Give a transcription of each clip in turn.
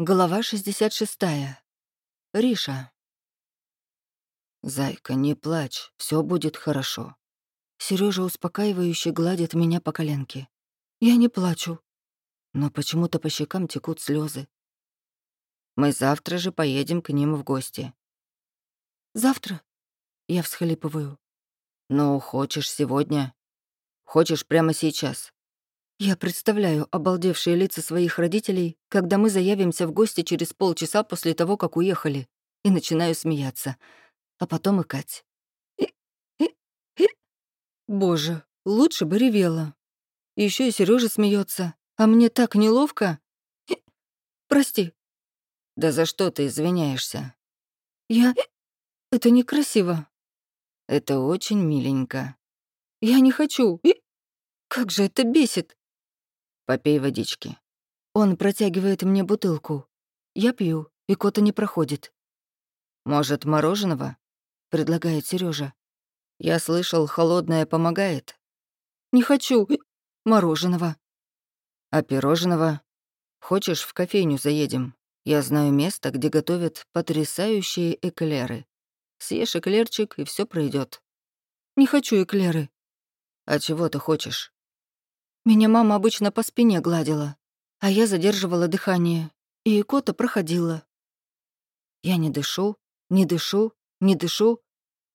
Глава 66. Риша. «Зайка, не плачь, все будет хорошо». Сережа успокаивающе гладит меня по коленке. «Я не плачу». Но почему-то по щекам текут слезы. «Мы завтра же поедем к ним в гости». «Завтра?» Я всхлипываю. «Ну, хочешь сегодня? Хочешь прямо сейчас?» Я представляю обалдевшие лица своих родителей, когда мы заявимся в гости через полчаса после того, как уехали, и начинаю смеяться. А потом и Кать. Боже, лучше бы ревела. Еще и Сережа смеется, а мне так неловко. Прости. Да за что ты извиняешься? Я... Это некрасиво. Это очень миленько. Я не хочу. Как же это бесит. Попей водички». Он протягивает мне бутылку. Я пью, и кота не проходит. «Может, мороженого?» — предлагает Сережа. «Я слышал, холодное помогает». «Не хочу мороженого». «А пирожного? Хочешь, в кофейню заедем? Я знаю место, где готовят потрясающие эклеры. Съешь эклерчик, и все пройдет. «Не хочу эклеры». «А чего ты хочешь?» Меня мама обычно по спине гладила, а я задерживала дыхание, и икота проходила. Я не дышу, не дышу, не дышу.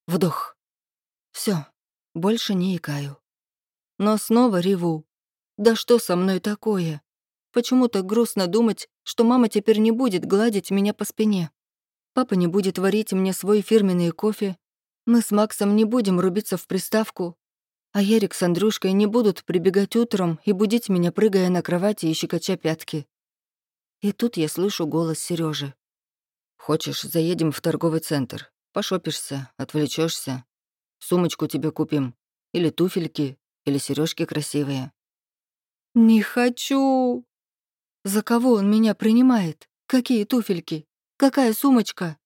Вдох. Все, больше не икаю. Но снова реву. Да что со мной такое? Почему так грустно думать, что мама теперь не будет гладить меня по спине? Папа не будет варить мне свой фирменный кофе. Мы с Максом не будем рубиться в приставку, а Ярик с Андрюшкой не будут прибегать утром и будить меня, прыгая на кровати и щекоча пятки. И тут я слышу голос Сережи. «Хочешь, заедем в торговый центр? Пошопишься, отвлечешься. Сумочку тебе купим. Или туфельки, или сережки красивые». «Не хочу!» «За кого он меня принимает? Какие туфельки? Какая сумочка?»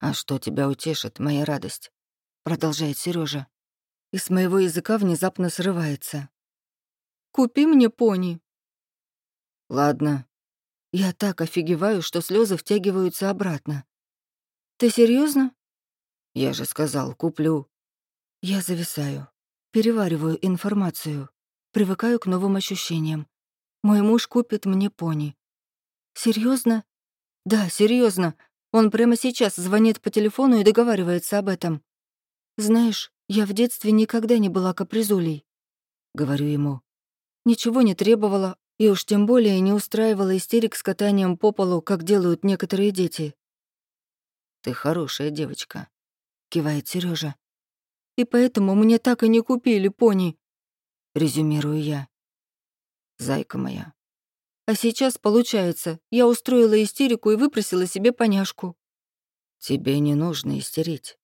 «А что тебя утешит, моя радость?» Продолжает Сережа и с моего языка внезапно срывается. «Купи мне пони». «Ладно». Я так офигеваю, что слезы втягиваются обратно. «Ты серьезно? «Я же сказал, куплю». Я зависаю, перевариваю информацию, привыкаю к новым ощущениям. Мой муж купит мне пони. Серьезно? Да, серьезно. Он прямо сейчас звонит по телефону и договаривается об этом. Знаешь, я в детстве никогда не была капризулей, говорю ему. Ничего не требовала, и уж тем более не устраивала истерик с катанием по полу, как делают некоторые дети. «Ты хорошая девочка», — кивает Сережа. «И поэтому мне так и не купили пони», — резюмирую я. «Зайка моя». А сейчас, получается, я устроила истерику и выпросила себе поняшку. «Тебе не нужно истерить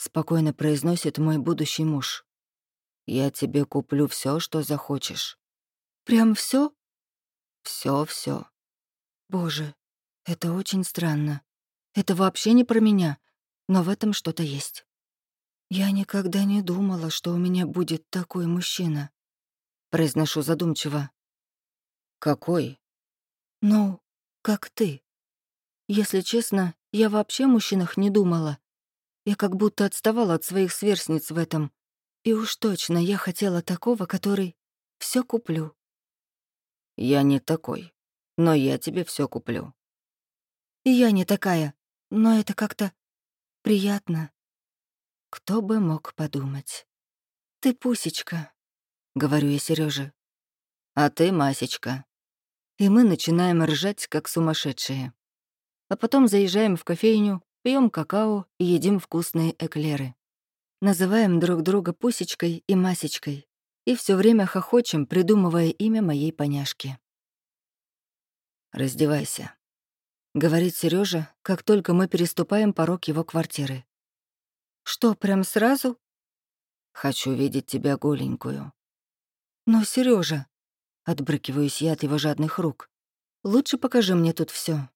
спокойно произносит мой будущий муж. Я тебе куплю все, что захочешь. Прям все? Все, все. Боже, это очень странно. Это вообще не про меня, но в этом что-то есть. Я никогда не думала, что у меня будет такой мужчина. Произношу задумчиво. Какой? Ну, как ты. Если честно, я вообще о мужчинах не думала. Я как будто отставала от своих сверстниц в этом. И уж точно я хотела такого, который все куплю. Я не такой, но я тебе все куплю. И я не такая, но это как-то приятно. Кто бы мог подумать. Ты пусечка, говорю я Сереже. А ты масечка. И мы начинаем ржать, как сумасшедшие. А потом заезжаем в кофейню, пьем какао и едим вкусные эклеры. Называем друг друга Пусечкой и Масечкой и все время хохочем, придумывая имя моей поняшки. «Раздевайся», — говорит Сережа, как только мы переступаем порог его квартиры. «Что, прям сразу?» «Хочу видеть тебя голенькую». «Но, Сережа, отбрыкиваюсь я от его жадных рук, «лучше покажи мне тут все.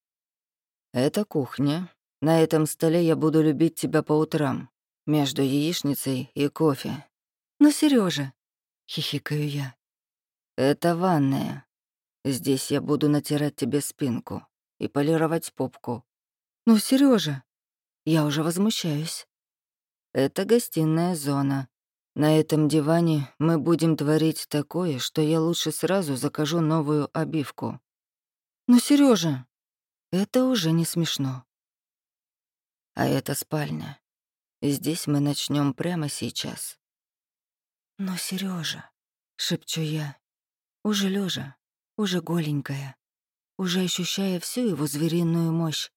«Это кухня, на этом столе я буду любить тебя по утрам, между яичницей и кофе. Но, Сережа, хихикаю я. Это ванная. Здесь я буду натирать тебе спинку. и полировать попку. Ну, Сережа, я уже возмущаюсь. Это гостиная зона. На этом диване мы будем творить такое, что я лучше сразу закажу новую обивку. Ну, Сережа, это уже не смешно. А это спальня. Здесь мы начнем прямо сейчас. Но, Сережа, шепчу я, уже лежа, уже голенькая, уже ощущая всю его звериную мощь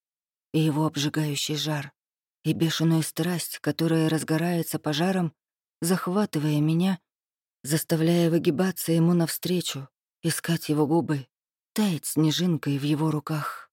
и его обжигающий жар, и бешеную страсть, которая разгорается пожаром, захватывая меня, заставляя выгибаться ему навстречу, искать его губы, таять снежинкой в его руках.